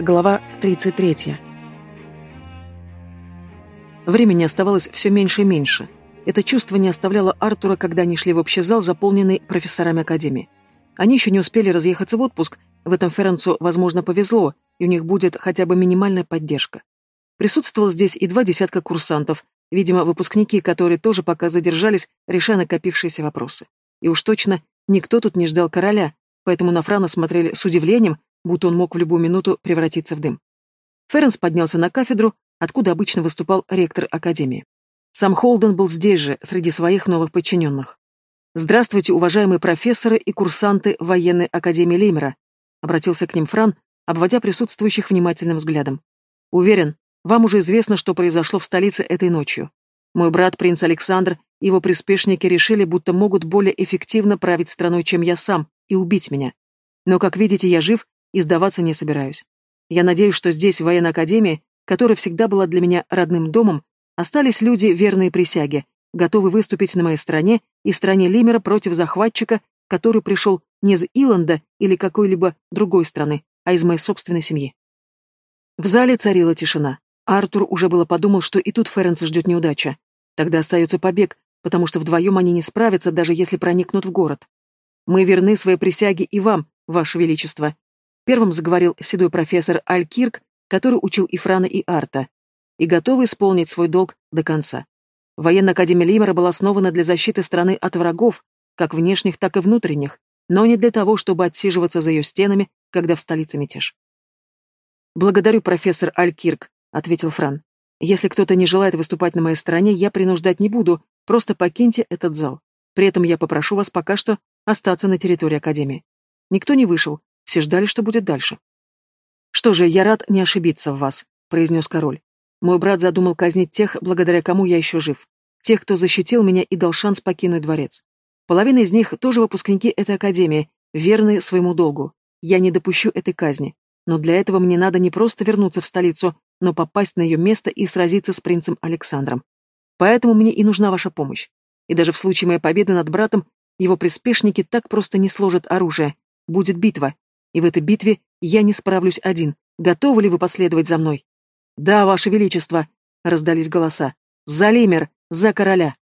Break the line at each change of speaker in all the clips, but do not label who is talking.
Глава 33. Времени оставалось все меньше и меньше. Это чувство не оставляло Артура, когда они шли в общий зал, заполненный профессорами Академии. Они еще не успели разъехаться в отпуск, в этом Ференцу, возможно, повезло, и у них будет хотя бы минимальная поддержка. Присутствовал здесь и два десятка курсантов, видимо, выпускники, которые тоже пока задержались, решая накопившиеся вопросы. И уж точно никто тут не ждал короля, поэтому на Франа смотрели с удивлением, будто он мог в любую минуту превратиться в дым. Ференс поднялся на кафедру, откуда обычно выступал ректор Академии. Сам Холден был здесь же, среди своих новых подчиненных. «Здравствуйте, уважаемые профессоры и курсанты военной Академии Леймера», обратился к ним Фран, обводя присутствующих внимательным взглядом. «Уверен, вам уже известно, что произошло в столице этой ночью. Мой брат, принц Александр, и его приспешники решили, будто могут более эффективно править страной, чем я сам, и убить меня. Но, как видите, я жив и сдаваться не собираюсь. Я надеюсь, что здесь, в военной академии, которая всегда была для меня родным домом, остались люди, верные присяге, готовы выступить на моей стороне и стороне Лимера против захватчика, который пришел не из Иланда или какой-либо другой страны, а из моей собственной семьи. В зале царила тишина. Артур уже было подумал, что и тут Ференса ждет неудача. Тогда остается побег, потому что вдвоем они не справятся, даже если проникнут в город. Мы верны своей присяге и вам, ваше величество, Первым заговорил седой профессор Алькирк, который учил и Франа, и Арта, и готовый исполнить свой долг до конца. Военная академия Лимера была основана для защиты страны от врагов, как внешних, так и внутренних, но не для того, чтобы отсиживаться за ее стенами, когда в столице мятеж. «Благодарю, профессор Алькирк», — ответил Фран. «Если кто-то не желает выступать на моей стороне, я принуждать не буду, просто покиньте этот зал. При этом я попрошу вас пока что остаться на территории Академии». Никто не вышел, все ждали, что будет дальше. «Что же, я рад не ошибиться в вас», — произнес король. «Мой брат задумал казнить тех, благодаря кому я еще жив. Тех, кто защитил меня и дал шанс покинуть дворец. Половина из них тоже выпускники этой академии, верные своему долгу. Я не допущу этой казни. Но для этого мне надо не просто вернуться в столицу, но попасть на ее место и сразиться с принцем Александром. Поэтому мне и нужна ваша помощь. И даже в случае моей победы над братом, его приспешники так просто не сложат оружие. Будет битва, и в этой битве я не справлюсь один. Готовы ли вы последовать за мной? Да, ваше величество, раздались голоса. За Лимер, за короля.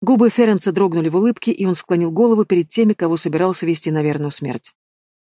Губы Ференца дрогнули в улыбке, и он склонил голову перед теми, кого собирался вести на верную смерть.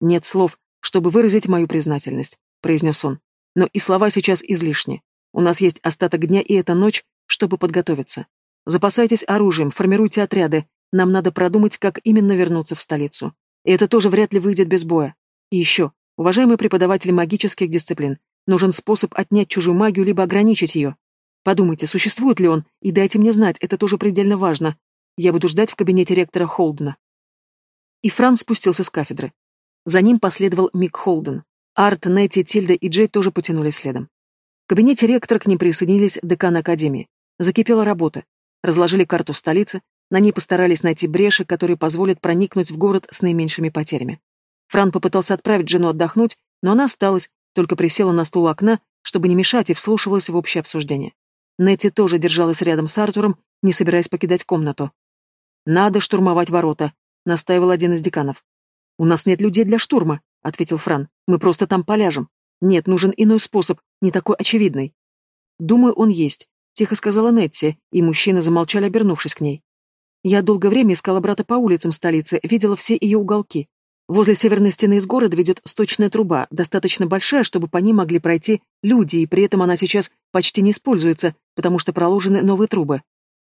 «Нет слов, чтобы выразить мою признательность», — произнес он. «Но и слова сейчас излишни. У нас есть остаток дня и эта ночь, чтобы подготовиться. Запасайтесь оружием, формируйте отряды. Нам надо продумать, как именно вернуться в столицу. И это тоже вряд ли выйдет без боя. И еще, уважаемые преподаватели магических дисциплин, нужен способ отнять чужую магию либо ограничить ее. Подумайте, существует ли он, и дайте мне знать, это тоже предельно важно. Я буду ждать в кабинете ректора Холдена. И Франц спустился с кафедры. За ним последовал Мик Холден. Арт, Нетти, Тильда и Джей тоже потянулись следом. В кабинете ректора к ним присоединились деканы Академии. Закипела работа. Разложили карту столицы, на ней постарались найти бреши, которые позволят проникнуть в город с наименьшими потерями. Фран попытался отправить жену отдохнуть, но она осталась, только присела на стул окна, чтобы не мешать, и вслушивалась в общее обсуждение. Нетти тоже держалась рядом с Артуром, не собираясь покидать комнату. «Надо штурмовать ворота», — настаивал один из деканов. «У нас нет людей для штурма», — ответил Фран. «Мы просто там поляжем. Нет, нужен иной способ, не такой очевидный». «Думаю, он есть», — тихо сказала Нетти, и мужчины замолчали, обернувшись к ней. «Я долгое время искала брата по улицам столицы, видела все ее уголки. Возле северной стены из города ведет сточная труба, достаточно большая, чтобы по ней могли пройти люди, и при этом она сейчас почти не используется, потому что проложены новые трубы.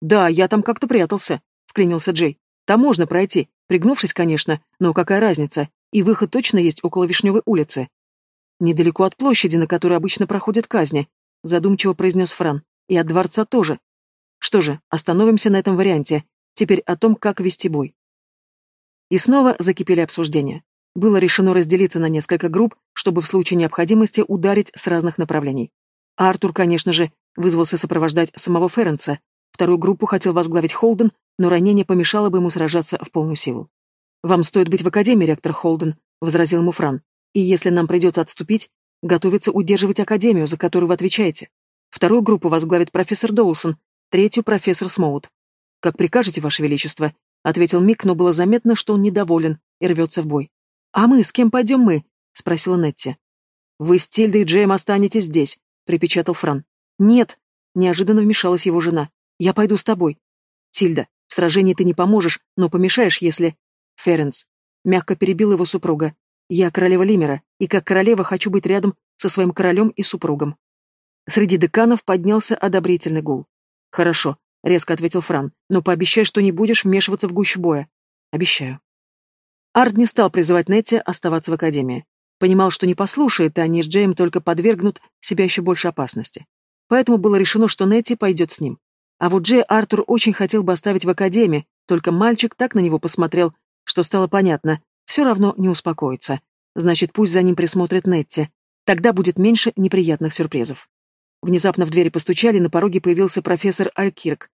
«Да, я там как-то прятался», — вклинился Джей. «Там можно пройти, пригнувшись, конечно, но какая разница, и выход точно есть около Вишневой улицы». «Недалеко от площади, на которой обычно проходят казни», — задумчиво произнес Фран. «И от дворца тоже. Что же, остановимся на этом варианте. Теперь о том, как вести бой. И снова закипели обсуждения. Было решено разделиться на несколько групп, чтобы в случае необходимости ударить с разных направлений. Артур, конечно же, вызвался сопровождать самого Ференца. Вторую группу хотел возглавить Холден, но ранение помешало бы ему сражаться в полную силу. «Вам стоит быть в Академии, ректор Холден», — возразил ему Фран. «И если нам придется отступить, готовиться удерживать Академию, за которую вы отвечаете. Вторую группу возглавит профессор Доусон, третью — профессор Смоут. Как прикажете, Ваше Величество, ответил Мик, но было заметно, что он недоволен и рвется в бой. «А мы, с кем пойдем мы?» — спросила Нетти. «Вы с Тильдой и Джеем останетесь здесь», — припечатал Фран. «Нет», — неожиданно вмешалась его жена. «Я пойду с тобой». «Тильда, в сражении ты не поможешь, но помешаешь, если...» «Ференс», — мягко перебил его супруга. «Я королева Лимера, и как королева хочу быть рядом со своим королем и супругом». Среди деканов поднялся одобрительный гул. «Хорошо», — резко ответил Фран, — «но пообещай, что не будешь вмешиваться в гущу боя». «Обещаю». Арт не стал призывать Нетти оставаться в Академии. Понимал, что не послушает, а они с Джейм только подвергнут себя еще больше опасности. Поэтому было решено, что Нетти пойдет с ним. А вот Джей Артур очень хотел бы оставить в Академии, только мальчик так на него посмотрел, что стало понятно, все равно не успокоится. Значит, пусть за ним присмотрит Нетти. Тогда будет меньше неприятных сюрпризов. Внезапно в двери постучали, на пороге появился профессор Алькирк.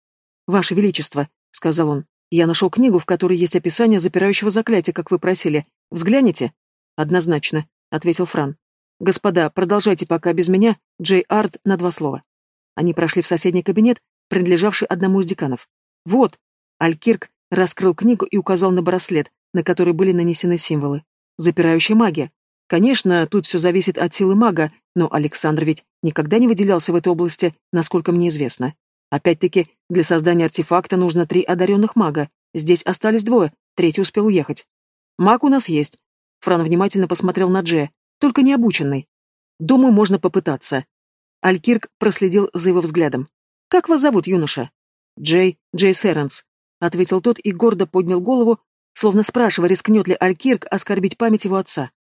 «Ваше Величество», — сказал он, — «я нашел книгу, в которой есть описание запирающего заклятия, как вы просили. Взгляните?» «Однозначно», — ответил Фран. «Господа, продолжайте пока без меня, Джей Арт на два слова». Они прошли в соседний кабинет, принадлежавший одному из деканов. «Вот!» — Алькирк раскрыл книгу и указал на браслет, на который были нанесены символы. «Запирающая магия. Конечно, тут все зависит от силы мага, но Александр ведь никогда не выделялся в этой области, насколько мне известно. Опять-таки, для создания артефакта нужно три одаренных мага. Здесь остались двое, третий успел уехать. Маг у нас есть. Фран внимательно посмотрел на Джея, только не обученный. Думаю, можно попытаться. Алькирк проследил за его взглядом. «Как вас зовут, юноша?» «Джей, Джей Сэренс», — ответил тот и гордо поднял голову, словно спрашивая, рискнет ли Алькирк оскорбить память его отца.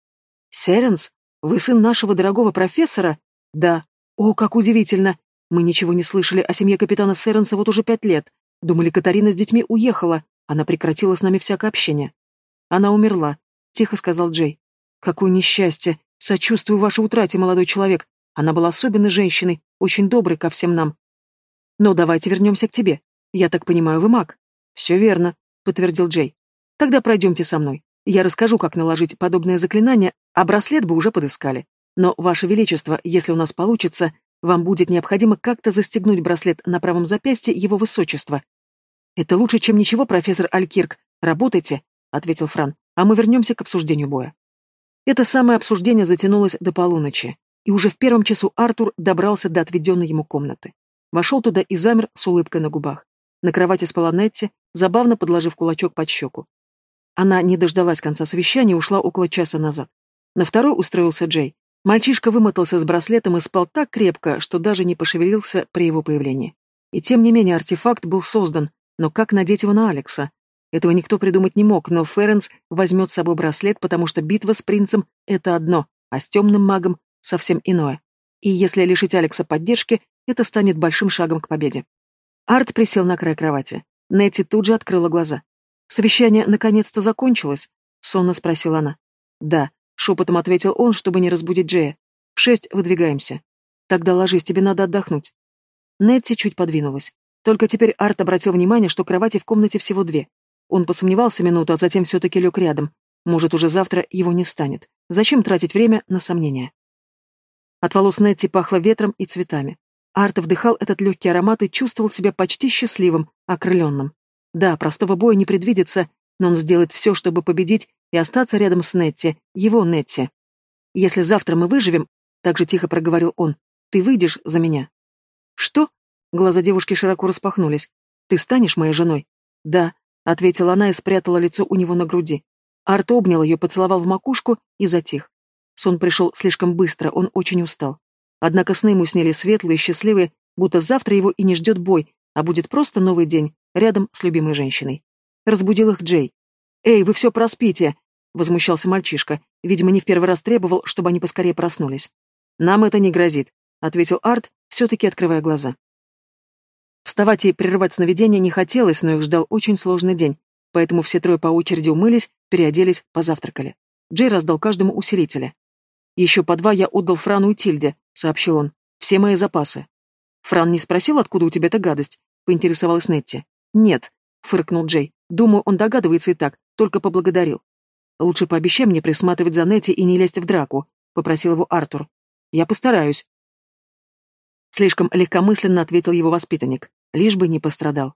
«Серенс? Вы сын нашего дорогого профессора?» «Да». «О, как удивительно! Мы ничего не слышали о семье капитана Серенса вот уже пять лет. Думали, Катарина с детьми уехала. Она прекратила с нами всякое общение». «Она умерла», — тихо сказал Джей. «Какое несчастье! Сочувствую вашей утрате, молодой человек. Она была особенной женщиной, очень доброй ко всем нам. Но давайте вернемся к тебе. Я так понимаю, вы маг?» «Все верно», — подтвердил Джей. «Тогда пройдемте со мной. Я расскажу, как наложить подобное заклинание, а браслет бы уже подыскали. Но, Ваше Величество, если у нас получится, вам будет необходимо как-то застегнуть браслет на правом запястье Его Высочества. Это лучше, чем ничего, профессор Алькирк. Работайте, ответил Фран, а мы вернемся к обсуждению боя. Это самое обсуждение затянулось до полуночи, и уже в первом часу Артур добрался до отведенной ему комнаты. Вошел туда и замер с улыбкой на губах. На кровати спала Нетти, забавно подложив кулачок под щеку. Она не дождалась конца совещания и ушла около часа назад. На второй устроился Джей. Мальчишка вымотался с браслетом и спал так крепко, что даже не пошевелился при его появлении. И тем не менее артефакт был создан, но как надеть его на Алекса? Этого никто придумать не мог, но Ференс возьмет с собой браслет, потому что битва с принцем — это одно, а с темным магом — совсем иное. И если лишить Алекса поддержки, это станет большим шагом к победе. Арт присел на край кровати. Нетти тут же открыла глаза. «Совещание наконец-то закончилось?» — сонно спросила она. «Да», — шепотом ответил он, чтобы не разбудить Джея. «В шесть выдвигаемся. Тогда ложись, тебе надо отдохнуть». Нетти чуть подвинулась. Только теперь Арт обратил внимание, что кровати в комнате всего две. Он посомневался минуту, а затем все-таки лег рядом. Может, уже завтра его не станет. Зачем тратить время на сомнения? От волос Нетти пахло ветром и цветами. Арт вдыхал этот легкий аромат и чувствовал себя почти счастливым, окрыленным. Да, простого боя не предвидится, но он сделает все, чтобы победить и остаться рядом с Нетти, его Нетти. «Если завтра мы выживем», — так же тихо проговорил он, — «ты выйдешь за меня». «Что?» — глаза девушки широко распахнулись. «Ты станешь моей женой?» «Да», — ответила она и спрятала лицо у него на груди. Арт обнял ее, поцеловал в макушку и затих. Сон пришел слишком быстро, он очень устал. Однако сны ему снились светлые, счастливые, будто завтра его и не ждет бой, а будет просто новый день, рядом с любимой женщиной. Разбудил их Джей. «Эй, вы все проспите!» — возмущался мальчишка. Видимо, не в первый раз требовал, чтобы они поскорее проснулись. «Нам это не грозит», — ответил Арт, все-таки открывая глаза. Вставать и прерывать сновидение не хотелось, но их ждал очень сложный день, поэтому все трое по очереди умылись, переоделись, позавтракали. Джей раздал каждому усилителя. «Еще по два я отдал Франу и Тильде», — сообщил он. «Все мои запасы». «Фран не спросил, откуда у тебя эта гадость?» — поинтересовалась Нетти. «Нет», — фыркнул Джей. «Думаю, он догадывается и так, только поблагодарил». «Лучше пообещай мне присматривать за Нетти и не лезть в драку», — попросил его Артур. «Я постараюсь». Слишком легкомысленно ответил его воспитанник, лишь бы не пострадал.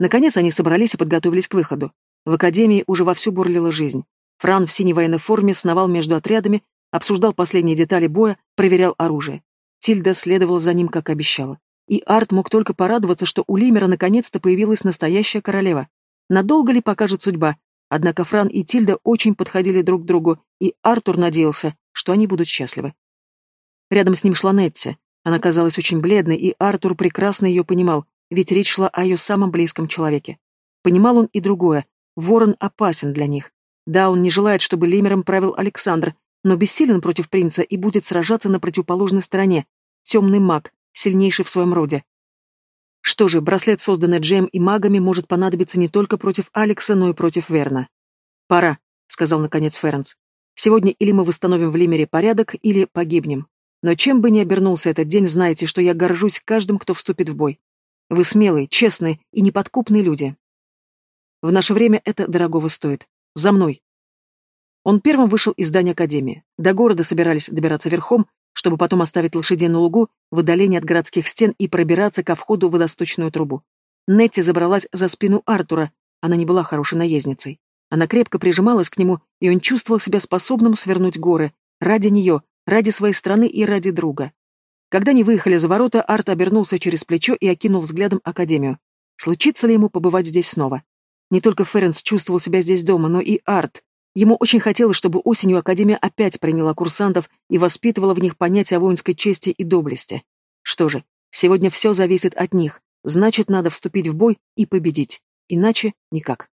Наконец они собрались и подготовились к выходу. В академии уже вовсю бурлила жизнь. Фран в синей военной форме сновал между отрядами, обсуждал последние детали боя, проверял оружие. Тильда следовала за ним, как обещала. И Арт мог только порадоваться, что у Лимера наконец-то появилась настоящая королева. Надолго ли покажет судьба? Однако Фран и Тильда очень подходили друг к другу, и Артур надеялся, что они будут счастливы. Рядом с ним шла Нетти. Она казалась очень бледной, и Артур прекрасно ее понимал, ведь речь шла о ее самом близком человеке. Понимал он и другое. Ворон опасен для них. Да, он не желает, чтобы Лимером правил Александр, но бессилен против принца и будет сражаться на противоположной стороне. Темный маг, сильнейший в своем роде. Что же, браслет, созданный Джем и магами, может понадобиться не только против Алекса, но и против Верна. «Пора», — сказал наконец Ференс. «Сегодня или мы восстановим в Лимере порядок, или погибнем. Но чем бы ни обернулся этот день, знайте, что я горжусь каждым, кто вступит в бой. Вы смелые, честные и неподкупные люди. В наше время это дорогого стоит. За мной!» Он первым вышел из здания Академии. До города собирались добираться верхом, чтобы потом оставить лошадей на лугу в отдалении от городских стен и пробираться ко входу в водосточную трубу. Нетти забралась за спину Артура. Она не была хорошей наездницей. Она крепко прижималась к нему, и он чувствовал себя способным свернуть горы. Ради нее, ради своей страны и ради друга. Когда они выехали за ворота, Арт обернулся через плечо и окинул взглядом Академию. Случится ли ему побывать здесь снова? Не только Ференс чувствовал себя здесь дома, но и Арт. Ему очень хотелось, чтобы осенью Академия опять приняла курсантов и воспитывала в них понятие о воинской чести и доблести. Что же, сегодня все зависит от них, значит, надо вступить в бой и победить. Иначе никак.